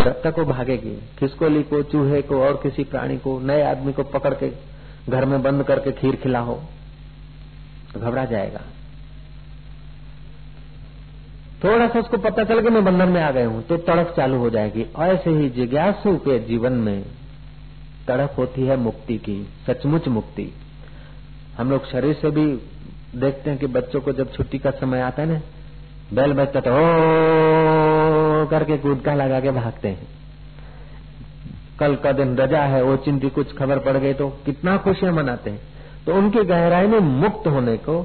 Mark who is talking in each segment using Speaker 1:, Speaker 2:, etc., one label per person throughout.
Speaker 1: रक्त को भागेगी खिसकोली को चूहे को और किसी प्राणी को, नए आदमी को पकड़ के घर में बंद करके खीर खिलाओ तो घबरा जाएगा। थोड़ा सा उसको पता चल कि मैं बंधन में आ गया हूँ तो तड़प चालू हो जाएगी। ऐसे ही जिज्ञासु के जीवन में तड़प होती है मुक्ति की, सचमुच मुक्ति। हम लोग शरीर से भी देखते हैं कि बच्चों को जब छुट्टी का समय आता है ना, बैल बजता तो करके कूदका लगा के भागते हैं। कल का दिन रजा है, वो चिंती कुछ खबर पड़ गई तो कितना खुशियाँ मनाते हैं। तो उनकी गहराई में मुक्त होने को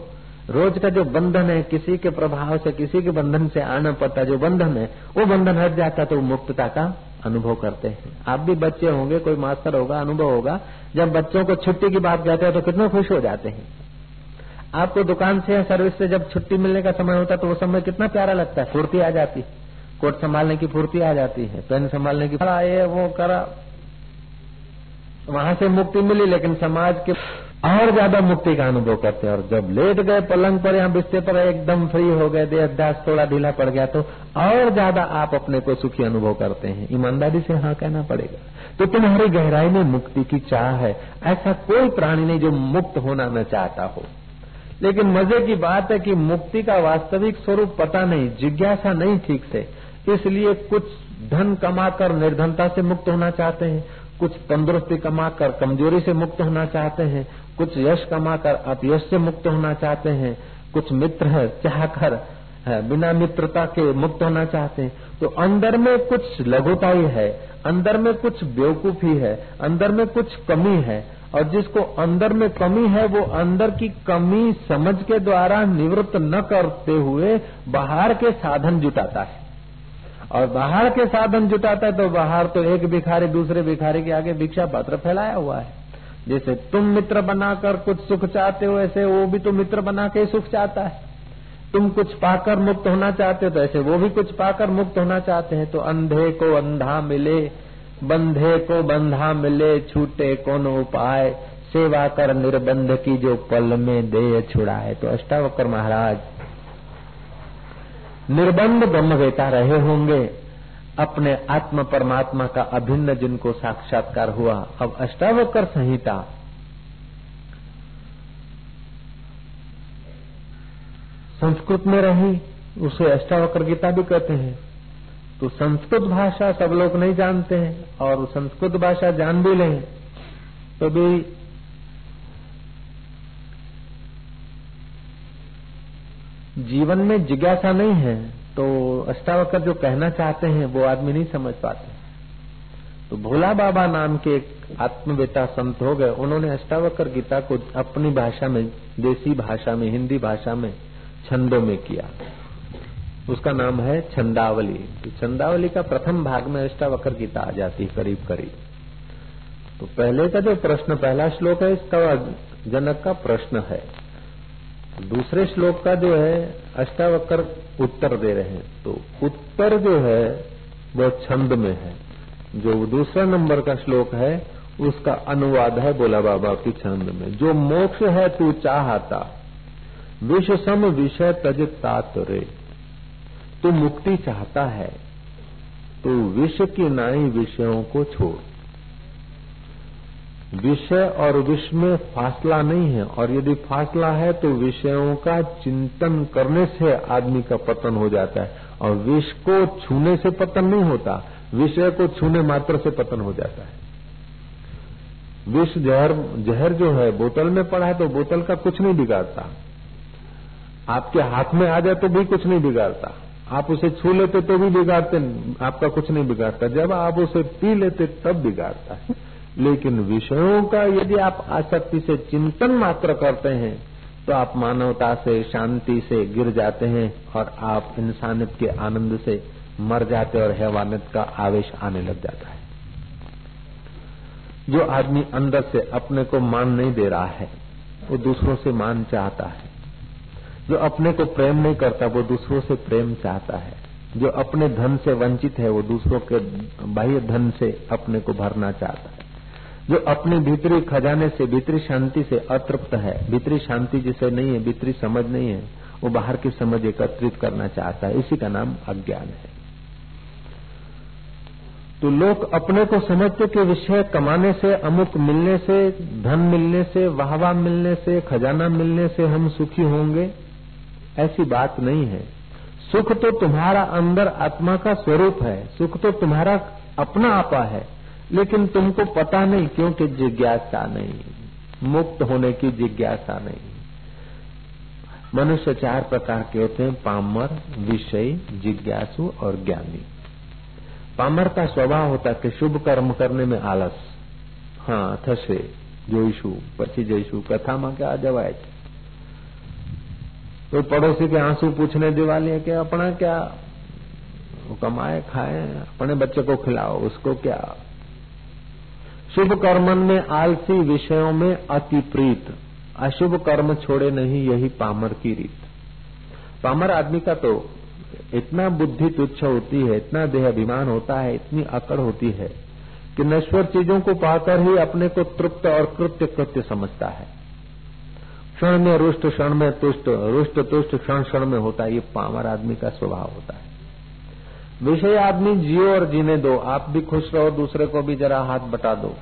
Speaker 1: रोज का जो बंधन है, किसी के प्रभाव से, किसी के बंधन से आना पड़ता जो बंधन है, वो बंधन हट जाता तो मुक्तता का अनुभव करते हैं। आप भी बच्चे होंगे, कोई मास्टर होगा, अनुभव होगा, जब बच्चों को छुट्टी की बात कहते हैं तो कितना खुश हो जाते हैं। आपको दुकान से या सर्विस से जब छुट्टी मिलने का समय होता है तो वो समय कितना प्यारा लगता है, फुर्ती आ जाती कोट संभालने की फुर्ती आ जाती है पेन संभालने की ये वो करा। वहाँ से मुक्ति मिली, लेकिन समाज के और ज़्यादा मुक्ति का अनुभव करते हैं। और जब लेट गए, पलंग पर या बिस्ते पर, एकदम फ्री हो गए देहदास थोड़ा ढीला पड़ गया तो और ज़्यादा आप अपने को सुखी अनुभव करते हैं। ईमानदारी से हाँ कहना पड़ेगा। तो तुम्हारी गहराई में मुक्ति की चाह है। ऐसा कोई प्राणी नहीं जो मुक्त होना न चाहता हो। लेकिन मज़े की बात है कि मुक्ति का वास्तविक स्वरूप पता नहीं, जिज्ञासा नहीं ठीक से। इसलिए कुछ धन कमाकर निर्धनता से मुक्त होना चाहते हैं, कुछ तंदुरुस्ती कमाकर कमज़ोरी से मुक्त होना चाहते हैं, कुछ यश कमाकर अपयश से मुक्त होना चाहते हैं, कुछ मित्र है, चाहकर है, बिना मित्रता के मुक्त होना चाहते हैं। तो अंदर में कुछ लघुताई है, अंदर में कुछ बेवकूफ़ी है, अंदर में कुछ कमी है, और जिसको अंदर में कमी है, वो अंदर की कमी समझ के द्वारा निवृत्त न करते हुए बाहर के साधन जुटाता है। और बाहर के साधन जुटाता है तो बाहर तो एक भिखारी दूसरे भिखारी के आगे भिक्षा पात्र फैलाया हुआ है। जैसे तुम मित्र बनाकर कुछ सुख चाहते हो, ऐसे वो भी तो मित्र बना के सुख चाहता है। तुम कुछ पाकर मुक्त होना चाहते हो तो ऐसे वो भी कुछ पाकर मुक्त होना चाहते हैं। तो अंधे को अंधा मिले, बंधे को बंधा मिले, छूटे कौन उपाय? सेवा कर निर्बंध की जो पल में दे छुड़ाए। तो अष्टावकर महाराज निर्बंध ब्रह्म वेता रहे होंगे। अपने आत्म परमात्मा का अभिन्न जिनको साक्षात्कार हुआ, अब अष्टावकर संहिता। संस्कृत में रही, उसे अष्टावकर गीता भी कहते हैं। तो संस्कृत भाषा सब लोग नहीं जानते हैं, और संस्कृत भाषा जान भी लें तो भी जीवन में जिज्ञासा नहीं है तो अष्टावकर जो कहना चाहते हैं, वो आदमी नहीं समझ पाते। तो भोला बाबा नाम के एक आत्मवेता संत हो गए। उन्होंने अष्टावकर गीता को अपनी भाषा में, देसी भाषा में, हिंदी भाषा में छंदों में किया। उसका नाम है छंदावली। तो छंदावली का प्रथम भाग में अष्टावकर गीता आ जाती है करीब करीब। तो पहले का जो प्रश्न, पहला श्लोक है, इसका जनक का प्रश्न है। दूसरे श्लोक का जो है, अष्टावक्र उत्तर दे रहे हैं। तो उत्तर जो है, वह छंद में है। जो दूसरा नंबर का श्लोक है, उसका अनुवाद है बोला बाबा की छंद में। जो मोक्ष है, तू चाहता। विश्व सम विषय तज तात रे। तू मुक्ति चाहता है। तो विश्व की नाई विषयों को छोड़। विषय और विश्व में फासला नहीं है। और यदि फासला है तो विषयों का चिंतन करने से आदमी का पतन हो जाता है। और विष को छूने से पतन नहीं होता। विषय को छूने मात्र से पतन हो जाता है। विष जहर जहर जो है, बोतल में पड़ा है तो बोतल का कुछ नहीं बिगाड़ता। आपके हाथ में आ जाए तो भी कुछ नहीं बिगाड़ता। आप उसे छू लेते तो भी बिगाड़ते, आपका कुछ नहीं बिगाड़ता। जब आप उसे पी लेते, तब बिगाड़ता है। लेकिन विषयों का यदि आप आसक्ति से चिंतन मात्र करते हैं तो आप मानवता से, शांति से गिर जाते हैं और आप इंसानियत के आनंद से मर जाते और हैवानियत का आवेश आने लग जाता है। जो आदमी अंदर से अपने को मान नहीं दे रहा है, वो दूसरों से मान चाहता है। जो अपने को प्रेम नहीं करता, वो दूसरों से प्रेम चाहता है। जो अपने धन से वंचित है, वो दूसरों के बाह्य धन से अपने को भरना चाहता है। जो अपने भीतरी खजाने से, भीतरी शांति से अतृप्त है। भीतरी शांति जिसे नहीं है, भीतरी समझ नहीं है, वो बाहर की समझ एकत्रित करना चाहता है। इसी का नाम अज्ञान है। तो लोग अपने को समझते कि विषय कमाने से, अमुक मिलने से, धन मिलने से, वाहवा मिलने से, खजाना मिलने से हम सुखी होंगे? ऐसी बात नहीं है। सुख तो तुम्हारा अंदर आत्मा का स्वरूप है। सुख तो तुम्हारा अपना आपा है। लेकिन तुमको पता नहीं क्योंकि जिज्ञासा नहीं मुक्त होने की जिज्ञासा नहीं मनुष्य चार प्रकार के होते हैं पामर विषय जिज्ञासु और ज्ञानी पामर का स्वभाव होता है कि शुभ कर्म करने में आलस हाँ થશે જોઈશું પછી જઈશું કથામાં क्या જવાય છે तो पड़ोसी के आंसू पूछने दिवाली है कि अपना क्या वो कमाए खाए अपने बच्चे को खिलाओ उसको क्या शुभ कर्मन में आलसी विषयों में अति प्रीत। अशुभ कर्म छोड़े नहीं, यही पामर की रीत। पामर आदमी का तो इतना बुद्धि तुच्छ होती है, इतना देह अभिमान होता है, इतनी अकड़ होती है, कि नश्वर चीज़ों को पाकर ही अपने को तृप्त और कृत्य कृत्य समझता है। क्षण में रुष्ट, क्षण में तुष्ट, रुष्ट तुष्ट क्षण क्षण में होता है, ये पामर आदमी का स्वभाव होता है। विषय आदमी जियो और जीने दो। आप भी खुश रहो, दूसरे को भी जरा हाथ बटा दो।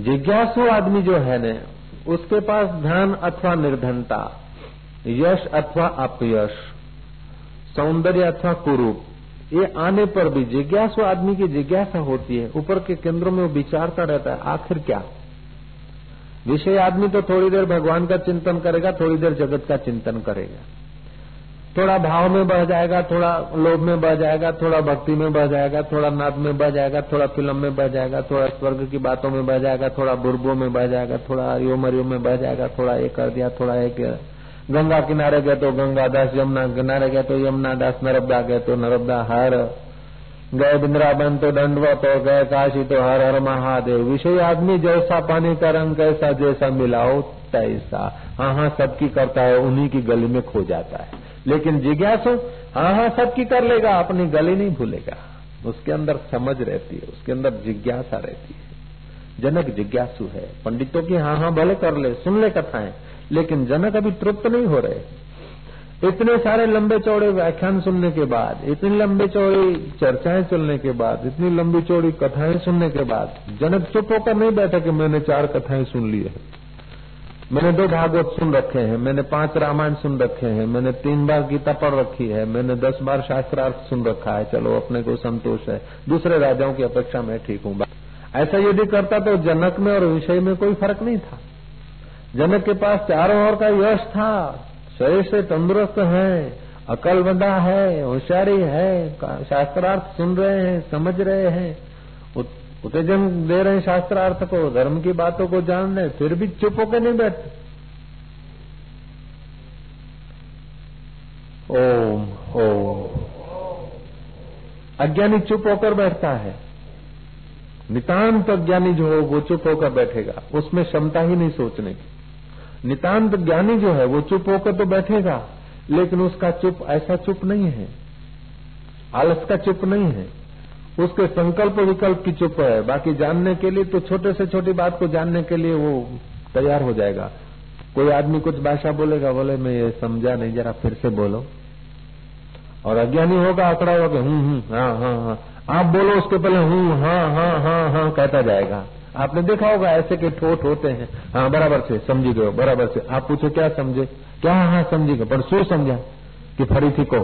Speaker 1: जिज्ञासु आदमी जो है न, उसके पास धन अथवा निर्धनता, यश अथवा अपयश, सौंदर्य अथवा कुरूप, ये आने पर भी जिज्ञासु आदमी की जिज्ञासा होती है। ऊपर के केंद्रों में वो विचारता रहता है, आखिर क्या? विषय आदमी तो थोड़ी देर भगवान का चिंतन करेगा, थोड़ी देर जगत का चिंतन करेगा। थोड़ा भाव में बह जाएगा, थोड़ा लोभ में बह जाएगा, थोड़ा भक्ति में बह जाएगा, थोड़ा नाद में बह जाएगा, थोड़ा फ़िल्म में बह जाएगा, थोड़ा स्वर्ग की बातों में बह जाएगा, थोड़ा बुरबो में बह जाएगा, थोड़ा हरिओम हरिओम में बह जाएगा, थोड़ा ये कर दिया, थोड़ा एक गंगा किनारे गए तो गंगा दास, यमुना किनारे गए तो यमुना दास, नर्मदा गए तो नर्मदा हर। गए वृंदावन तो दंडवत हो, गए काशी तो हर हर महादेव। विषय आदमी जैसा पानी का रंग, कैसा जैसा मिलाओ तैसा। हाँ हाँ सबकी करता है, उन्हीं की गली में खो जाता है। लेकिन जिज्ञासु हाँ हाँ सबकी कर लेगा, अपनी गली नहीं भूलेगा। उसके अंदर समझ रहती है, उसके अंदर जिज्ञासा रहती है। जनक जिज्ञासु है। पंडितों की हाँ हाँ भले कर ले, सुन ले कथाएँ, लेकिन जनक अभी तृप्त नहीं हो रहे। इतने सारे लंबे चौड़े व्याख्यान सुनने के बाद, इतनी लंबी चौड़ी चर्चाएँ सुनने के बाद, इतनी लंबी चौड़ी कथाएँ सुनने के बाद, जनक चुप होकर नहीं बैठा कि मैंने चार कथाएँ सुन ली है। मैंने दो भागवत सुन रखे हैं, मैंने पाँच रामायण सुन रखे हैं, मैंने तीन बार गीता पढ़ रखी है, मैंने दस बार शास्त्रार्थ सुन रखा है। चलो, अपने को संतोष है। दूसरे राजाओं की अपेक्षा मैं ठीक हूँ ऐसा यदि करता तो जनक में और विषय में कोई फ़र्क नहीं था। जनक के पास चारों ओर का यश था। शरीर से तंदुरुस्त है अकलबंदा है, होशियारी है, शास्त्रार्थ सुन रहे हैं, समझ रहे हैं। उत्तेजन दे रहे शास्त्रार्थ को, धर्म की बातों को जान रहे फिर भी चुप होकर नहीं बैठते। ओम ओम। अज्ञानी चुप होकर बैठता है। नितांत अज्ञानी जो हो, वो चुप होकर बैठेगा। उसमें क्षमता ही नहीं सोचने की। नितांत ज्ञानी जो है, वो चुप होकर तो बैठेगा, लेकिन उसका चुप, ऐसा चुप नहीं है। आलस का चुप नहीं है। उसके संकल्प विकल्प की चुप है। बाकी जानने के लिए तो छोटे से छोटी बात को जानने के लिए वो तैयार हो जाएगा। कोई आदमी कुछ भाषा बोलेगा, बोले, मैं ये समझा नहीं, जरा फिर से बोलो। और अज्ञानी होगा अकड़ा होगा हूँ हूँ हाँ हाँ हाँ। आप बोलो, उसके पहले हूँ हाँ हाँ हाँ हाँ कहता जाएगा। आपने देखा होगा, ऐसे के ठोट होते हैं। हाँ बराबर से, समझी गयो बराबर से। आप पूछो, क्या समझे? क्या हाँ समझी गए? पर शू समझा कि फरी थी को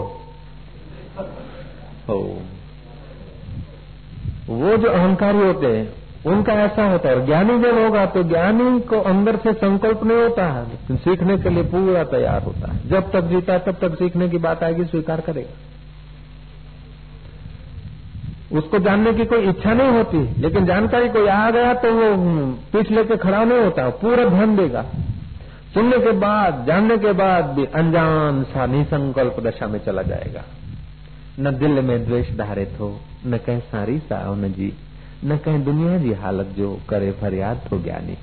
Speaker 1: वो जो अहंकारी होते हैं, उनका ऐसा होता है। और ज्ञानी जब होगा तो ज्ञानी को अंदर से संकल्प नहीं होता है, लेकिन सीखने के लिए पूरा तैयार होता है। जब तक जीता, तब तक सीखने की बात आएगी, स्वीकार करेगा। उसको जानने की कोई इच्छा नहीं होती, लेकिन जानकारी कोई आ गया तो वो पीठ लेके खड़ा नहीं होता, पूरा ध्यान देगा। सुनने के बाद, जानने के बाद भी अनजान सा निसंकल्प दशा में चला जाएगा। न दिल में द्वेष धारित हो न कहीं सारी सा न जी, न कहीं दुनिया जी हालत जो करे फरियाद हो ज्ञानी।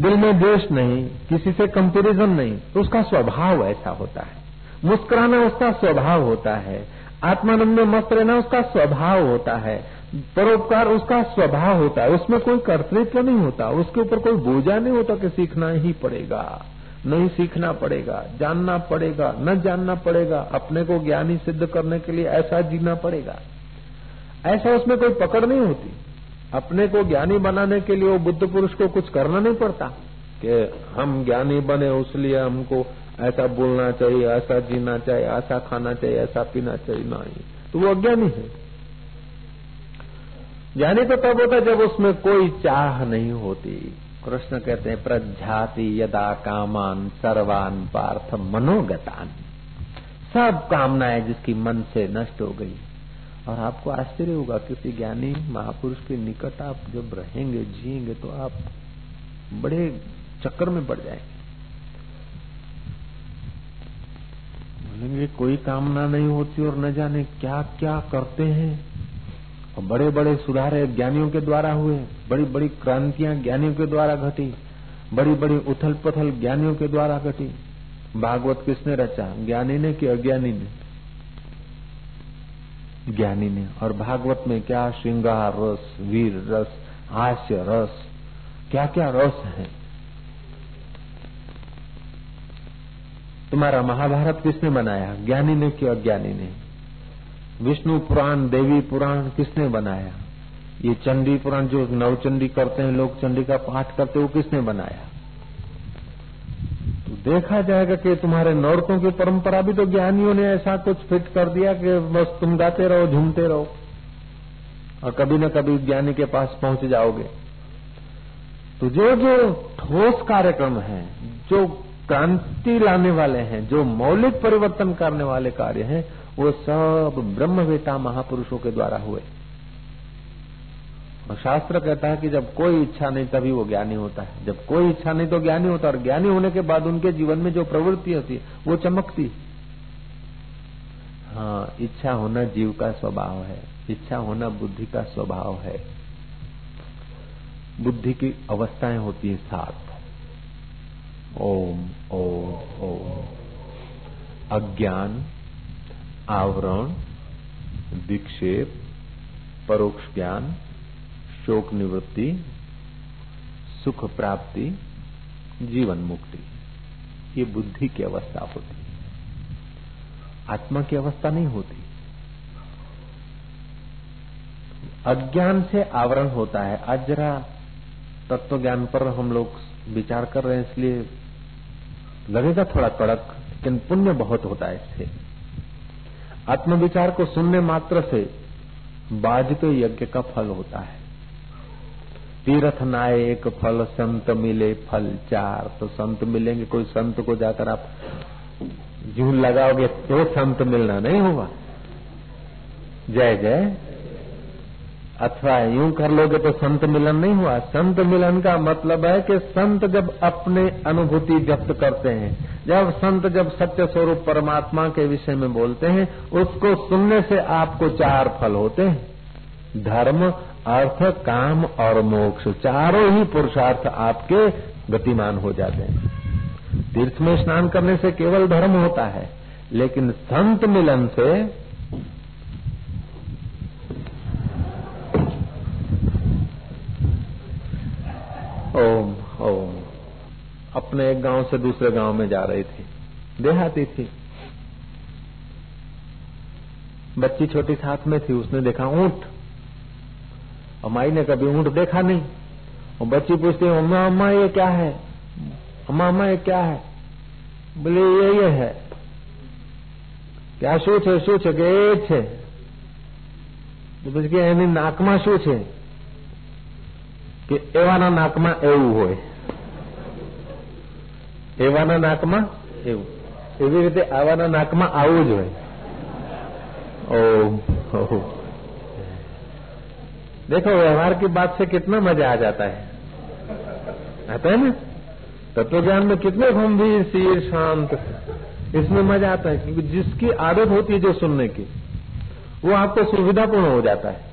Speaker 1: दिल में द्वेष नहीं, किसी से कंपेरिजन नहीं तो उसका स्वभाव ऐसा होता है। मुस्कुराना उसका स्वभाव होता है, आत्मानंद में मस्त रहना उसका स्वभाव होता है, परोपकार उसका स्वभाव होता है, उसमें कोई कर्तृत्व नहीं होता, उसके ऊपर कोई बोझा नहीं होता कि सीखना ही पड़ेगा। नहीं सीखना पड़ेगा, जानना पड़ेगा, न जानना पड़ेगा, अपने को ज्ञानी सिद्ध करने के लिए ऐसा जीना पड़ेगा। ऐसा उसमें कोई पकड़ नहीं होती। अपने को ज्ञानी बनाने के लिए वो बुद्ध पुरुष को कुछ करना नहीं पड़ता कि हम ज्ञानी बने, उसलिए हमको ऐसा बोलना चाहिए, ऐसा जीना चाहिए, ऐसा खाना चाहिए, ऐसा पीना चाहिए। नहीं तो वो अज्ञानी है। ज्ञानी तो तब होता जब उसमें कोई चाह नहीं होती। कृष्ण कहते हैं, प्रज्ञाति यदा कामान सर्वान पार्थ मनोगतान। सब कामनाएँ जिसकी मन से नष्ट हो गई। और आपको आश्चर्य होगा किसी ज्ञानी महापुरुष के निकट आप जब रहेंगे, जिएँगे तो आप बड़े चक्कर में पड़ जाएँगे। बोलेंगे, कोई कामना नहीं होती और न जाने क्या क्या करते हैं। बड़े बड़े सुधार ज्ञानियों के द्वारा हुए बड़ी बड़ी क्रांतियाँ ज्ञानियों के द्वारा घटी बड़ी बड़ी उथल पथल ज्ञानियों के द्वारा घटी। भागवत किसने रचा? ज्ञानी ने कि अज्ञानी ने? ज्ञानी ने। और भागवत में क्या श्रृंगार, रस, वीर, रस, हास्य, रस क्या क्या रस है? तुम्हारा महाभारत किसने बनाया? ज्ञानी ने कि अज्ञानी ने? विष्णु पुराण, देवी पुराण किसने बनाया? ये चंडी पुराण जो नवचंडी करते हैं लोग चंडी का पाठ करते वो किसने बनाया? तो देखा जाएगा कि तुम्हारे नौरतों की परंपरा भी तो ज्ञानियों ने ऐसा कुछ फिट कर दिया कि बस तुम गाते रहो, झूमते रहो, और कभी न कभी ज्ञानी के पास पहुँच जाओगे। तो जो जो ठोस कार्यक्रम है, जो क्रांति लाने वाले हैं, जो मौलिक परिवर्तन करने वाले कार्य हैं वो सब ब्रह्मवेता महापुरुषों के द्वारा हुए। और शास्त्र कहता है कि जब कोई इच्छा नहीं, तभी वो ज्ञानी होता है। जब कोई इच्छा नहीं तो ज्ञानी होता और ज्ञानी होने के बाद उनके जीवन में जो प्रवृत्ति होती है, वो चमकती हाँ। इच्छा होना जीव का स्वभाव है। इच्छा होना बुद्धि का स्वभाव है। बुद्धि की अवस्थाएँ होती है सात ओम ओम ओम। अज्ञान आवरण, विक्षेप, परोक्ष ज्ञान, शोक निवृत्ति, सुख प्राप्ति, जीवन मुक्ति। ये बुद्धि की अवस्था होती आत्मा की अवस्था नहीं होती। अज्ञान से आवरण होता है। आज जरा तत्व ज्ञान पर हम लोग विचार कर रहे हैं, इसलिए लगेगा थोड़ा कड़क, लेकिन पुण्य बहुत होता है इससे। आत्मविचार को सुनने मात्र से बाज यज्ञ का फल होता है। तीर्थ नाए एक फल, संत मिले फल, चार तो संत मिलेंगे, कोई संत को जाकर आप जू लगाओगे तो संत मिलना नहीं होगा। जय जय। अथवा यूँ कर लोगे तो संत मिलन नहीं हुआ। संत मिलन का मतलब है कि संत जब अपने अनुभूति व्यक्त करते हैं, जब संत जब सत्य स्वरूप परमात्मा के विषय में बोलते हैं, उसको सुनने से आपको चार फल होते हैं। धर्म, अर्थ, काम और मोक्ष। चारों ही पुरुषार्थ आपके गतिमान हो जाते हैं। तीर्थ में स्नान करने से केवल धर्म होता है, लेकिन संत मिलन से ओम ओम अपने एक गांव से दूसरे गांव में जा रही थी देहाती थी बच्ची छोटी साथ में थी उसने देखा ऊंट और माई ने कभी ऊंट देखा नहीं और बच्ची पूछती है अम्मा अम्मा ये क्या है अम्मा अम्मा ये क्या है बोले ये ये है क्या શું છે શું છે કે એ છે તો પછી કે એની નાકમાં શું છે કે એવાના નાકમાં એવું હોય એવાના નાકમાં એવું એવી રીતે આવાના નાકમાં આવું જ હોય ઓ देखो व्यवहार की बात से कितना मजा आ जाता है आता है ना तत्व ज्ञान में कितने गंभीर शीर शांत इसमें मजा आता है क्योंकि जिसकी आदत होती है जो सुनने की वो आपको सुविधापूर्ण हो जाता है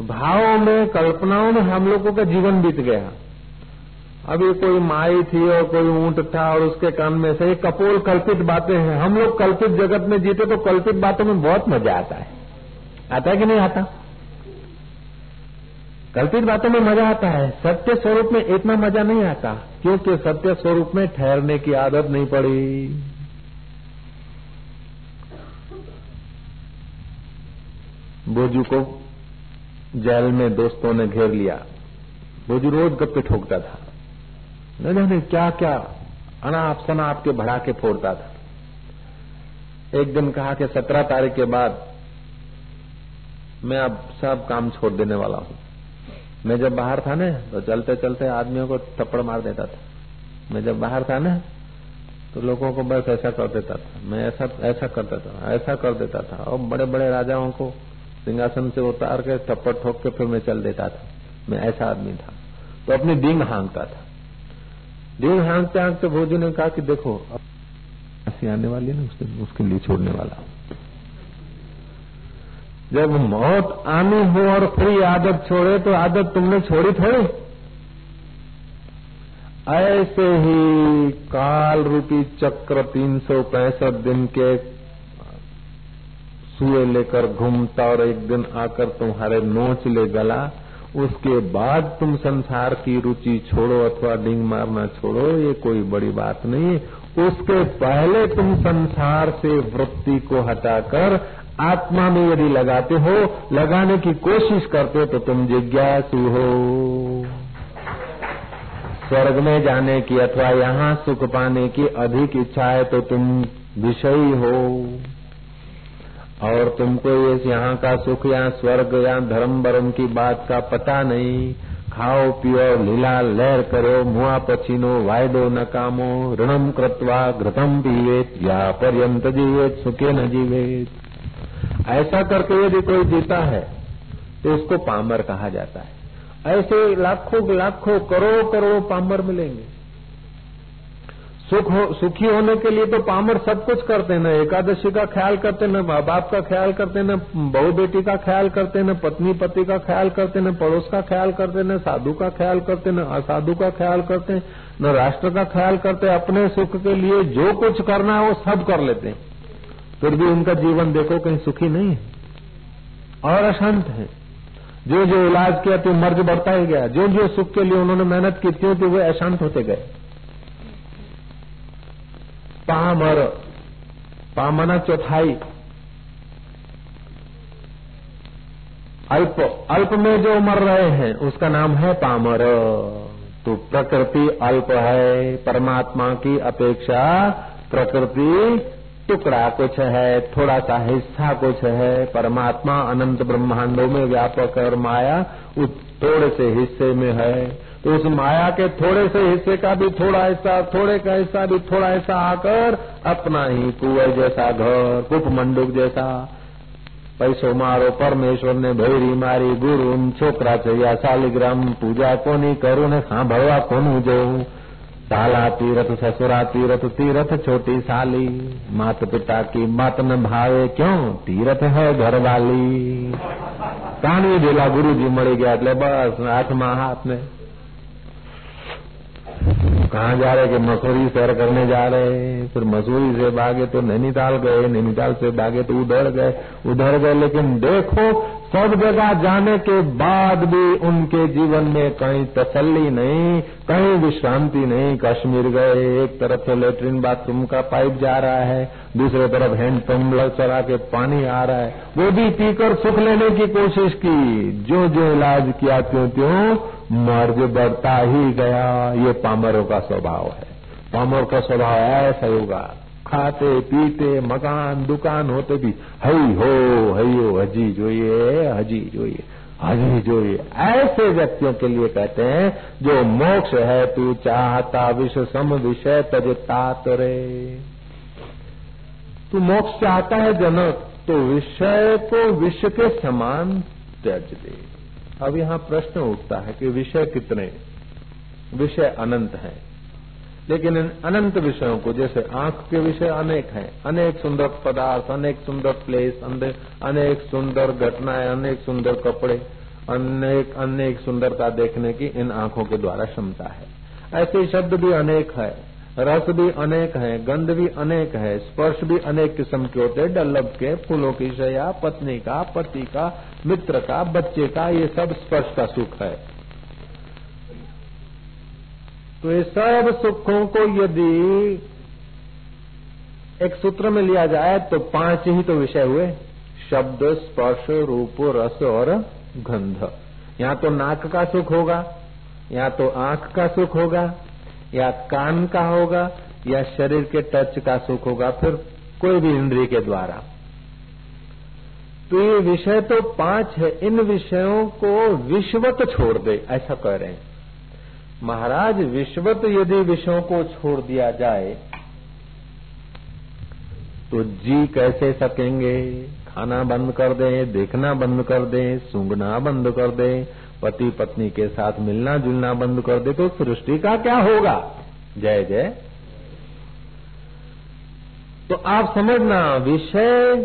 Speaker 1: भावों में, कल्पनाओं में हम लोगों का जीवन बीत गया। अभी कोई माई थी और कोई ऊँट था और उसके कान में से कपोल कल्पित बातें हैं। हम लोग कल्पित जगत में जीते तो कल्पित बातों में बहुत मज़ा आता है। आता है कि नहीं आता? कल्पित बातों में मज़ा आता है। सत्य स्वरूप में इतना मज़ा नहीं आता, क्योंकि सत्य स्वरूप में ठहरने की आदत नहीं पड़ी। बोजू को जेल में दोस्तों ने घेर लिया। बोजू रोज गप्पे ठोकता था। न जाने क्या क्या अनाप शनाप के भरा के फोड़ता था। एक दिन कहा कि सत्रह तारीख के बाद मैं अब सब काम छोड़ देने वाला हूँ। मैं जब बाहर था ना तो चलते चलते आदमियों को थप्पड़ मार देता था। मैं जब बाहर था ना तो लोगों को बस ऐसा कर देता था। मैं ऐसा ऐसा करता था, ऐसा कर देता था। और बड़े बड़े राजाओं को सिंहासन से उतार के थप्पड़ ठोक के फिर मैं चल देता था। मैं ऐसा आदमी था। तो अपनी डींग हाँगता था। डींग हाँगते हाँगते भोजू ने कहा कि देखो हँसी आने वाली ना, उसके उसके लिए छोड़ने वाला जब मौत आनी हो और फिर आदत छोड़े तो आदत तुमने छोड़ी थोड़ी। ऐसे ही काल रूपी चक्र तीन सौ पैंसठ दिन के सुए लेकर घूमता और एक दिन आकर तुम्हारे नोच ले गला, उसके बाद तुम संसार की रुचि छोड़ो अथवा डिंग मारना छोड़ो, ये कोई बड़ी बात नहीं। उसके पहले तुम संसार से वृत्ति को हटाकर आत्मा में यदि लगाते हो, लगाने की कोशिश करते हो तो तुम जिज्ञासु हो। स्वर्ग में जाने की अथवा यहाँ सुख पाने की अधिक इच्छा है तो तुम विषयी हो। और तुमको ये यहाँ का सुख या स्वर्ग या धर्म बरम की बात का पता नहीं। खाओ, पियो, लीला, लहर करो, मुआ पछीनो वायदो नकामो ऋणम कृत्वा घृतम पीवेत, या पर्यंत जीवेत, सुखे न जीवेत। ऐसा करके यदि कोई जीता है तो उसको पामर कहा जाता है। ऐसे लाखों लाखों, करोड़ों करोड़ों पामर मिलेंगे। सुख हो, सुखी होने के लिए तो पामर सब कुछ करते न। एकादशी का ख्याल करते न, माँ बाप का ख्याल करते न, बहू बेटी का ख्याल करते न, पत्नी पति का ख्याल करते न, पड़ोस का ख्याल करते न, साधु का ख्याल करते न, असाधु का ख्याल करते हैं न, राष्ट्र का ख्याल करते अपने सुख के लिए जो कुछ करना है वो सब कर लेते हैं। फिर भी उनका जीवन देखो कहीं सुखी नहीं है। और अशांत है। जो जो इलाज किया तो मर्ज बढ़ता ही गया। जो जो सुख के लिए उन्होंने मेहनत की थी वे अशांत होते गए। पामर, पामना चौथाई। अल्प अल्प में जो मर रहे हैं, उसका नाम है पामर। तो प्रकृति अल्प है, परमात्मा की अपेक्षा प्रकृति टुकड़ा कुछ है, थोड़ा सा हिस्सा कुछ है। परमात्मा अनंत ब्रह्मांडों में व्यापक और माया थोड़े से हिस्से में है। तो उस माया के थोड़े से हिस्से का भी थोड़ा हिस्सा, थोड़े का हिस्सा भी थोड़ा हिस्सा आकर अपना ही कुएँ जैसा घर, कुप मंडूक जैसा। पैसो मारो, परमेश्वर ने भैरी मारी, गुरु चाहिए शालिग्राम, पूजा कोनी करू, ने हाँ भरवा कोनू जाऊँ। साला तीरथ ससुरा तीरथ तीरथ छोटी साली मात पिता की मत न भावे क्यों तीरथ है घर वाली कानवी જેલા ગુરુજી મળી ગયા એટલે બસ હાથમાં હાથ ને कहाँ जा रहे कि मसूरी सैर करने जा रहे फिर मसूरी से भागे तो नैनीताल गए, नैनीताल से भागे तो उधर गए उधर गए। लेकिन देखो, सब जगह जाने के बाद भी उनके जीवन में कहीं तसल्ली नहीं, कहीं विश्रांति नहीं। कश्मीर गए, एक तरफ़ से लेटरिन बाथरूम का पाइप जा रहा है, दूसरे तरफ़ हैंड पंप चला के पानी आ रहा है। वो भी पीकर सुख लेने की कोशिश की। जो जो इलाज किया त्यों त्यों मर्ज बढ़ता ही गया। ये पामरों का स्वभाव है। पामर का स्वभाव ऐसा होगा। खाते, पीते, मकान, दुकान होते भी हई हो हई हो, हजी जोइए हजी जोइए हजी जोइए। ऐसे व्यक्तियों के लिए कहते हैं, जो मोक्ष है तू चाहता विश्व सम विषय तजता तरे। तू मोक्ष चाहता है जनक तो विषय को विश्व के समान त्यज दे। अब यहाँ प्रश्न उठता है कि विषय कितने? विषय अनंत हैं। लेकिन इन अनंत विषयों को, जैसे आँख के विषय अनेक हैं। अनेक सुंदर पदार्थ, अनेक सुंदर प्लेस अनेक सुंदर घटनाएँ, अनेक सुंदर कपड़े, अनेक अनेक सुंदरता देखने की इन आँखों के द्वारा क्षमता है। ऐसे शब्द भी अनेक है। रस भी अनेक है, गंध भी अनेक है, स्पर्श भी अनेक किस्म के होते हैं डल्लभ के, फूलों की शया पत्नी का, पति का, मित्र का, बच्चे का, ये सब स्पर्श का सुख है। तो ये सब सुखों को यदि एक सूत्र में लिया जाए तो पाँच ही तो विषय हुए। शब्द, स्पर्श, रूप, रस और गंध। या तो नाक का सुख होगा, या तो आँख का सुख होगा या कान का होगा, या शरीर के टच का सुख होगा, फिर कोई भी इंद्रिय के द्वारा। तो ये विषय तो पाँच है, इन विषयों को विश्वत छोड़ दे, ऐसा कह रहे हैं। महाराज, विश्वत यदि विषयों को छोड़ दिया जाए तो जी कैसे सकेंगे? खाना बंद कर दें, देखना बंद कर दें, सूंघना बंद कर दें पति पत्नी के साथ मिलना जुलना बंद कर दे तो सृष्टि का क्या होगा? जय जय। तो आप समझना, विषय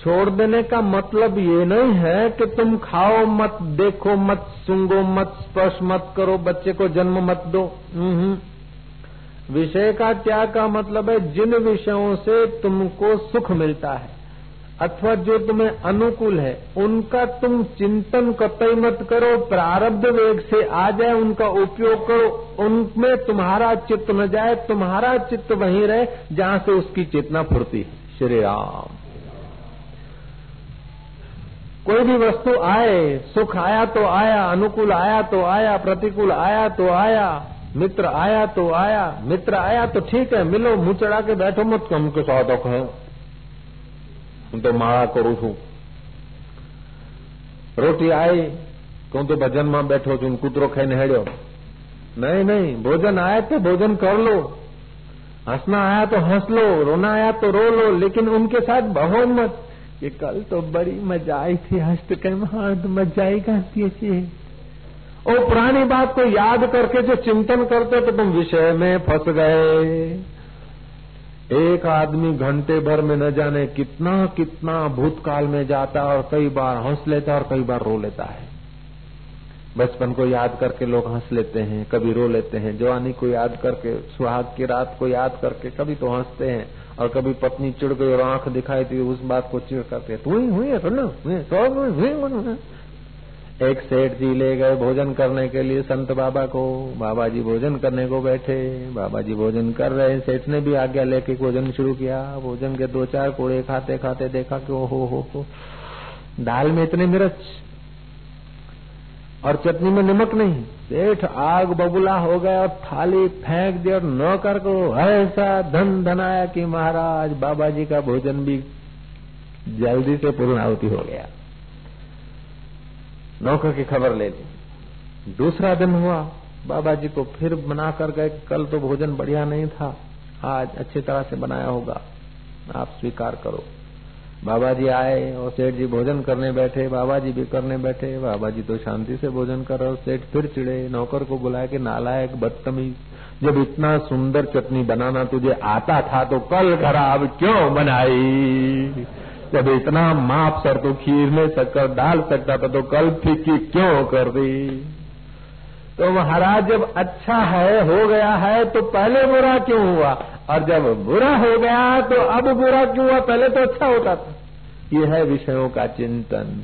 Speaker 1: छोड़ देने का मतलब ये नहीं है कि तुम खाओ मत, देखो मत, सुंगो मत, स्पर्श मत करो, बच्चे को जन्म मत दो। विषय का त्याग का मतलब है? जिन विषयों से तुमको सुख मिलता है। अथवा जो तुम्हें अनुकूल है, उनका तुम चिंतन कतई मत करो, प्रारब्ध वेग से आ जाए, उनका उपयोग करो, उनमें तुम्हारा चित्त न जाए, तुम्हारा चित्त वहीं रहे, जहाँ से उसकी चेतना फुरती श्री राम। कोई भी वस्तु आए, सुख आया तो आया, अनुकूल आया तो आया, प्रतिकूल आया तो आया, मित्र आया तो आया, मित्र आया तो ठीक है, मिलो, मुँह चढ़ा के बैठो मत, कम के सौ दुख है। હું તો માળા કરું છું રોટી आई હું तो भजन में बैठो છું કૂતરો ખાઈને હેડ્યો नहीं नहीं भोजन आया तो भोजन कर लो हंसना आया तो हंस लो रोना आया तो रो लो लेकिन उनके साथ बहो मत कि कल तो बड़ी मजा आई थी हस्त कर हाँ तो मजा आई गाती थी और पुरानी बात को याद करके जो चिंतन करते तो तुम विषय में फंस गए एक आदमी घंटे भर में न जाने कितना कितना भूतकाल में जाता और कई बार हंस लेता और कई बार रो लेता है। बचपन को याद करके लोग हंस लेते हैं, कभी रो लेते हैं। जवानी को याद करके, सुहाग की रात को याद करके कभी तो हँसते हैं और कभी पत्नी चिड़ गई और आँख दिखाई थी उस बात को चिड़ करते तू ही हुई है तो ना एक सेठ जी ले गए भोजन करने के लिए संत बाबा को। बाबा जी भोजन करने को बैठे। बाबा जी भोजन कर रहे सेठ ने भी आज्ञा लेके भोजन शुरू किया। भोजन के दो चार कोड़े खाते खाते देखा कि ओ हो हो दाल में इतने मिर्च और चटनी में नमक नहीं। सेठ, आग बबुला हो गया और थाली फेंक दिया और नौकर को ऐसा धन धनाया कि महाराज, बाबा जी का भोजन भी जल्दी से पूर्णाहुति हो गया। नौकर की खबर ले ली। दूसरा दिन हुआ बाबा जी को फिर बना कर गए, कल तो भोजन बढ़िया नहीं था, आज अच्छी तरह से बनाया होगा, आप स्वीकार करो। बाबा जी आए और सेठ जी भोजन करने बैठे बाबा जी भी करने बैठे बाबा जी तो शांति से भोजन कर रहे, सेठ फिर चिड़े, नौकर को बुलाया कि नालायक बदतमीज, जब इतना सुंदर चटनी बनाना तुझे आता था तो कल खराब क्यों बनाई? जब इतना माप सर तो खीर में शक्कर डाल सकता था तो कल फीकी क्यों कर दी? तो महाराज, जब अच्छा है, हो गया है तो पहले बुरा क्यों हुआ? और जब बुरा हो गया तो अब बुरा क्यों हुआ? पहले तो अच्छा होता था। ये है विषयों का चिंतन।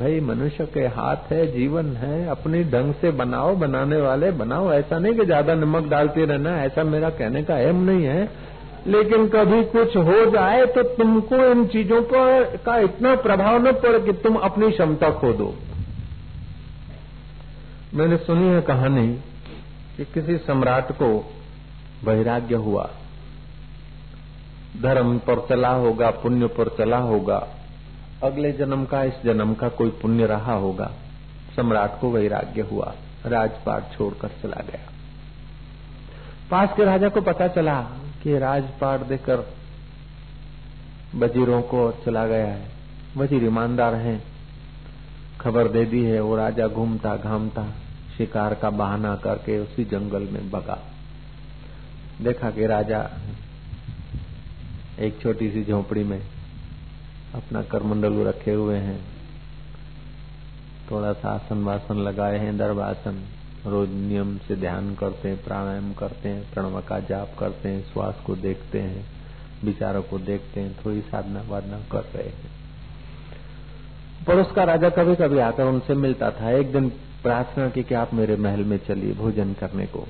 Speaker 1: भाई, मनुष्य के हाथ है, जीवन है, अपने ढंग से बनाओ, बनाने वाले, बनाओ। ऐसा नहीं कि ज़्यादा नमक डालते रहना, ऐसा मेरा कहने का एम नहीं है। लेकिन कभी कुछ हो जाए तो तुमको इन चीज़ों पर का इतना प्रभाव न पड़े कि तुम अपनी क्षमता खो दो। मैंने सुनी है कहानी कि किसी सम्राट को वैराग्य हुआ। धर्म पर चला होगा, पुण्य पर चला होगा, अगले जन्म का, इस जन्म का कोई पुण्य रहा होगा। सम्राट को वैराग्य हुआ, राजपाट छोड़कर चला गया। पास के राजा को पता चला कि राजपाट देकर वजीरों को चला गया है। वज़ीर ईमानदार हैं। खबर दे दी है, वो राजा घूमता, घामता, शिकार का बहाना करके उसी जंगल में बगा देखा कि राजा एक छोटी सी झोपड़ी में अपना करमंडलू रखे हुए हैं। थोड़ा सा आसन वासन लगाए हैं दरबासन रोज नियम से ध्यान करते हैं, प्राणायाम करते हैं, प्रणव का जाप करते हैं, श्वास को देखते हैं, विचारों को देखते हैं, थोड़ी साधना वाधना कर रहे हैं। पर उसका राजा कभी कभी आकर उनसे मिलता था, एक दिन प्रार्थना की कि आप मेरे महल में चलिए भोजन करने को।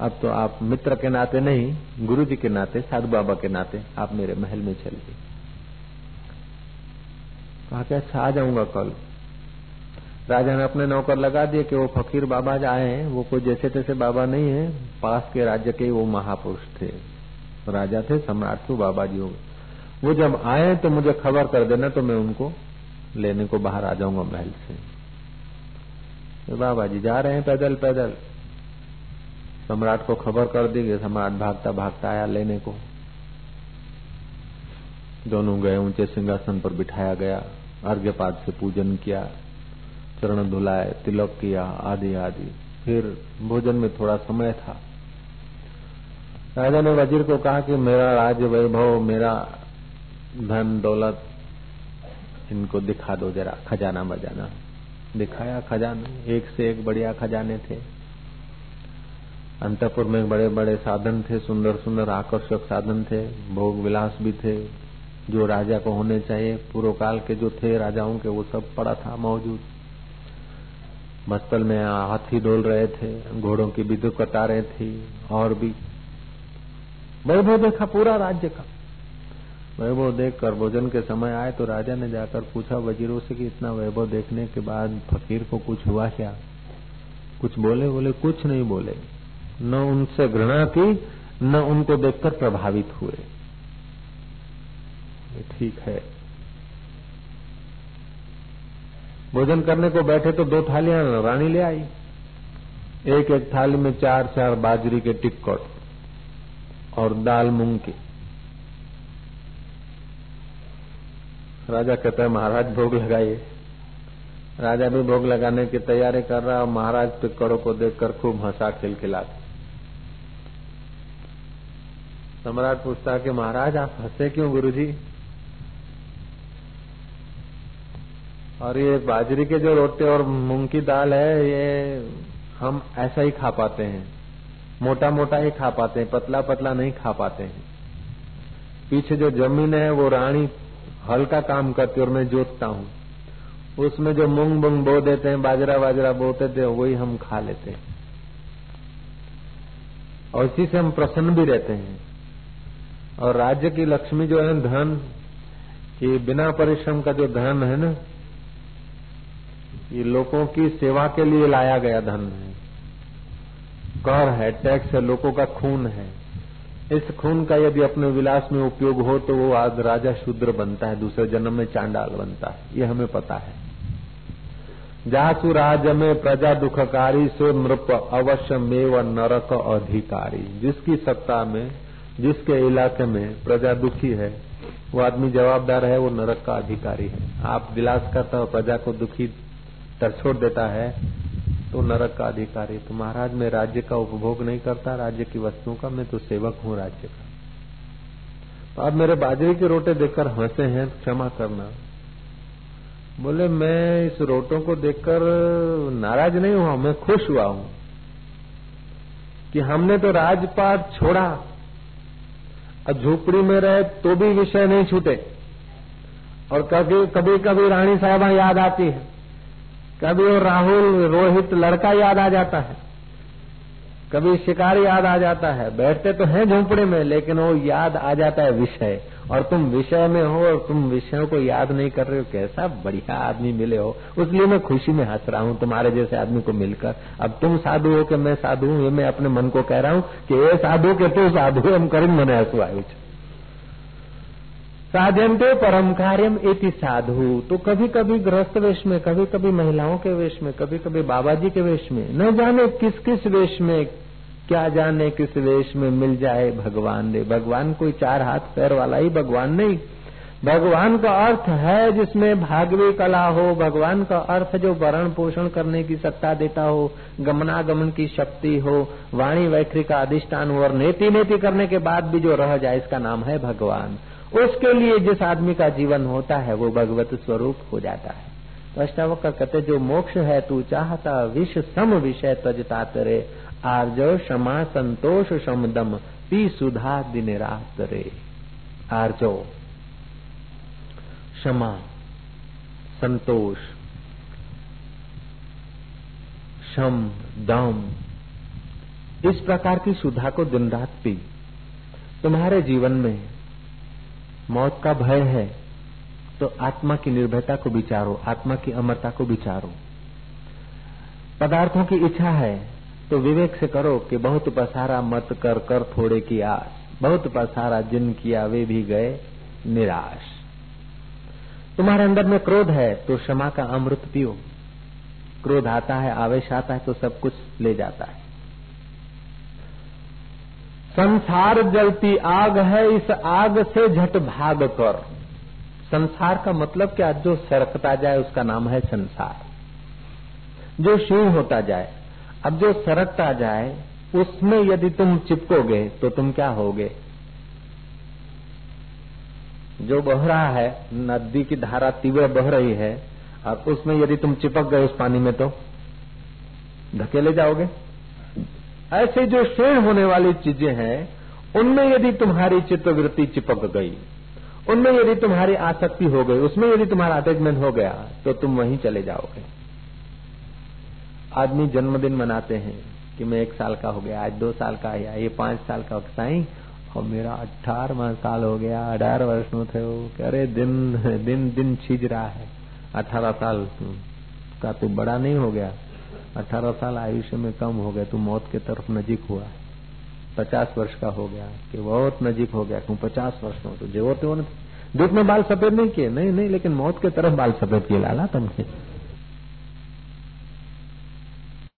Speaker 1: अब तो आप मित्र के नाते नहीं गुरु जी के नाते, साधु बाबा के नाते, आप मेरे महल में चलिए। कहा कि अच्छा आ जाऊँगा कल। राजा ने अपने नौकर लगा दिए कि वो फकीर बाबा जो आए हैं। वो कोई जैसे तैसे बाबा नहीं है। पास के राज्य के वो महापुरुष थे। राजा थे, सम्राट थे बाबा जी हो वो जब आए तो मुझे खबर कर देना तो मैं उनको लेने को बाहर आ जाऊँगा महल से। बाबा जी जा रहे हैं पैदल पैदल। सम्राट को खबर कर दी गई सम्राट भागता भागता आया लेने को। दोनों गए, ऊँचे सिंहासन पर बिठाया गया, अर्घ्यपाद से पूजन किया। चरण धुलाए, तिलक किया, आदि आदि। फिर भोजन में थोड़ा समय था। राजा ने वज़ीर को कहा कि मेरा राज वैभव, मेरा धन, दौलत, इनको दिखा दो जरा, खजाना बजाना दिखाया खजाना, एक से एक बढ़िया खजाने थे। अंतपुर में बड़े बड़े साधन थे, सुंदर सुंदर आकर्षक साधन थे, भोग विलास भी थे। जो राजा को होने चाहिए पूर्व काल के जो थे राजाओं के, वो सब पड़ा था मौजूद। मस्तल में हाथी डोल रहे थे, घोड़ों की विद्युत कतारें थी, और भी। वैभव देखा पूरा राज्य का। वैभव देख कर भोजन के समय आए तो राजा ने जाकर पूछा, वजीरों से कि इतना वैभव देखने के बाद फकीर को कुछ हुआ क्या? कुछ बोले? बोले, कुछ नहीं बोले। न उनसे घृणा की, न उनको देखकर प्रभावित हुए। ठीक है। भोजन करने को बैठे तो दो थालियाँ रानी ले आई। एक एक थाली में चार चार बाजरी के टिक्कट और दाल मूंग की। राजा कहता है, महाराज, भोग लगाइए। राजा भी भोग लगाने की तैयारी कर रहा है और महाराज टिक्कड़ों को देखकर खूब हंसा खिलखिलाते सम्राट पूछता कि, महाराज, आप हंसे क्यों गुरुजी? और ये बाजरी के जो रोटे और मूंग की दाल है, ये हम ऐसा ही खा पाते हैं। मोटा मोटा ही खा पाते हैं पतला पतला नहीं खा पाते हैं। पीछे जो ज़मीन है, वो रानी हल्का काम करती और मैं जोतता हूँ। उसमें जो मूंग बुंग बो देते हैं बाजरा बाजरा बोते थे, वही हम खा लेते हैं। और इसी से हम प्रसन्न भी रहते हैं। और राज्य की लक्ष्मी जो है, धन ये बिना परिश्रम का जो धन है ना ये लोगों की सेवा के लिए लाया गया धन है। कर है, टैक्स है, लोगों का खून है। इस खून का यदि अपने विलास में उपयोग हो तो वो आज राजा शूद्र बनता है, दूसरे जन्म में चांडाल बनता है। ये हमें पता है। जासु राज में प्रजा दुखकारी सो नृप अवश्य मेव नरक अधिकारी। जिसकी सत्ता में, जिसके इलाके में प्रजा दुखी है, वो आदमी जवाबदार है, वो नरक का अधिकारी है। आप विलास करता हो प्रजा को दुखी तर छोड़ देता है तो नरक का अधिकारी तो महाराज, मैं राज्य का उपभोग नहीं करता, राज्य की वस्तुओं का, मैं तो सेवक हूँ राज्य का। तो आप मेरे बाजरे के रोटे देखकर हंसे हैं, क्षमा करना। बोले, मैं इस रोटों को देखकर नाराज़ नहीं हुआ, मैं खुश हुआ हूँ कि हमने तो राजपाट छोड़ा। और झोपड़ी में रहे तो भी विषय नहीं छूटे। और कभी कभी कभी रानी साहबा याद आती है। कभी वो राहुल रोहित लड़का याद आ जाता है, कभी शिकार याद आ जाता है। बैठते तो हैं झोंपड़े में, लेकिन वो याद आ जाता है विषय। और तुम विषय में हो और तुम विषयों को याद नहीं कर रहे हो, कैसा बढ़िया आदमी मिले हो। उसलिए मैं खुशी में हंस रहा हूँ, तुम्हारे जैसे आदमी को मिलकर। अब तुम साधु हो कि मैं साधु हूँ, ये मैं अपने मन को कह रहा हूँ कि ये साधु के तू साधु हम करें मैंने हंसू आयु साधनते परम कार्यम इति साधु। तो कभी कभी गृहस्थ वेश में कभी कभी महिलाओं के वेश में कभी कभी बाबा जी के वेश में, न जाने किस किस वेश में, क्या जाने किस वेश में मिल जाए भगवान दे भगवान कोई चार हाथ पैर वाला ही भगवान नहीं। भगवान का अर्थ है जिसमें भागवी कला हो, भगवान का अर्थ जो वरण पोषण करने की सत्ता देता हो, गमनागमन की शक्ति हो वाणी वैखरी का अधिष्ठान हो और नेति नेति करने के बाद भी जो रह जाए, इसका नाम है भगवान। उसके लिए जिस आदमी का जीवन होता है, वो भगवत स्वरूप हो जाता है। तो अष्टावक्र कहते, जो मोक्ष है तू चाहता, विष सम विषय तजता तेरे आर्जो क्षमा संतोष समदम पी सुधा दिन रात रे आर्जो क्षमा, संतोष शम दम इस प्रकार की सुधा को दिन रात पी। तुम्हारे जीवन में मौत का भय है तो आत्मा की निर्भयता को विचारो, आत्मा की अमरता को विचारो। पदार्थों की इच्छा है तो विवेक से करो कि बहुत पसारा मत कर कर थोड़े की आस। बहुत पसारा जिन किया, वे भी गए निराश। तुम्हारे अंदर में क्रोध है तो क्षमा का अमृत पियो। क्रोध आता है, आवेश आता है तो सब कुछ ले जाता है। संसार जलती आग है, इस आग से झट भाग कर। संसार का मतलब क्या? जो सरकता जाए, उसका नाम है संसार। जो शिव होता जाए, अब जो सरकता जाए, उसमें यदि तुम चिपकोगे तो तुम क्या होगे? जो बह रहा है, नदी की धारा तीव्र बह रही है, और उसमें यदि तुम चिपक गए उस पानी में तो धकेले जाओगे? ऐसे जो क्षीण होने वाली चीज़ें हैं, उनमें यदि तुम्हारी चित्तवृत्ति चिपक गई, उनमें यदि तुम्हारी आसक्ति हो गई, उसमें यदि तुम्हारा अटैचमेंट हो गया तो तुम वहीं चले जाओगे। आदमी जन्मदिन मनाते हैं कि मैं एक साल का हो गया, आज दो साल का आया ये पाँच साल का, साई, और मेरा अठारहवा साल हो गया, अठारह वर्ष में थे अरे दिन दिन दिन छीज रहा है। अठारह साल का तो बड़ा नहीं हो गया। अठारह साल आयुष्य में कम हो गया, तू मौत के तरफ़ नजीक हुआ। पचास वर्ष का हो गया, कि बहुत नजीक हो गया तू पचास वर्ष में तो जो तो दूध में बाल सफ़ेद नहीं किए, नहीं नहीं, लेकिन मौत के तरफ़ बाल सफ़ेद किए, लाला तुमसे